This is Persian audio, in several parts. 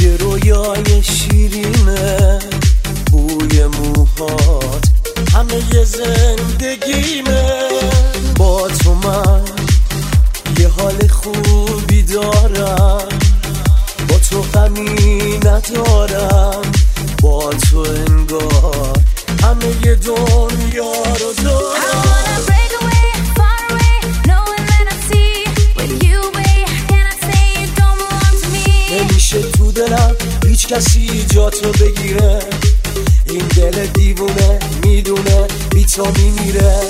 یه رویای شیرینه. بوی موهات همه یه زندگیمه. با تو من یه حال خوبی دارم. با تو غمی ندارم. هیچ کسی جا تو بگیره. این دل دیوونه می‌دونه بی تو میمیره.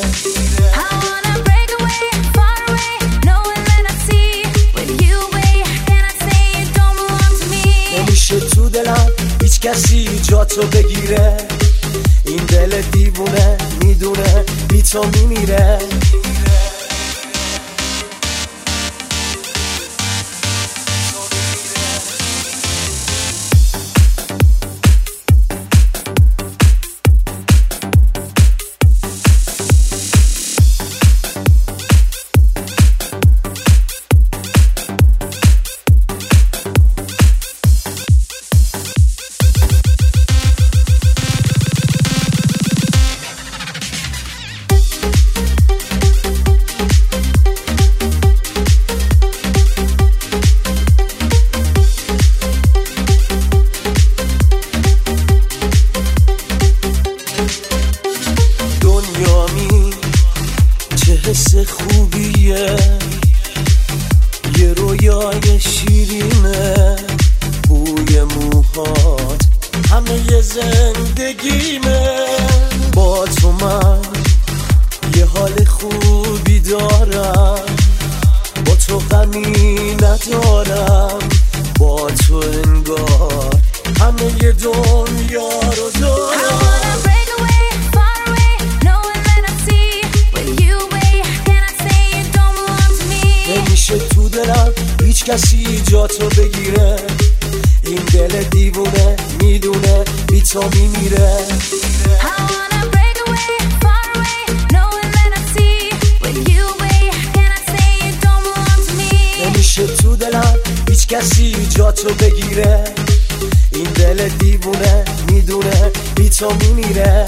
نمیشه تو دلم هیچ کسی جا تو بگیره. این دل دیوونه می‌دونه بی تو میمیره. دنیامی چه حس خوبیه. یه رویای شیرینه. بوی موهات همه یه زندگیمه. با تو من یه حال خوبی دارم. با تو غمی ندارم. با تو انگار همه یه دنیا نمیشه تو دلم هیچ کسی جا تو بگیره. این دل دیوونه می‌دونه بی تو میمیره. نمیشه تو دلم هیچ کسی جا تو بگیره. این دل دیوونه می‌دونه بی تو میمیره.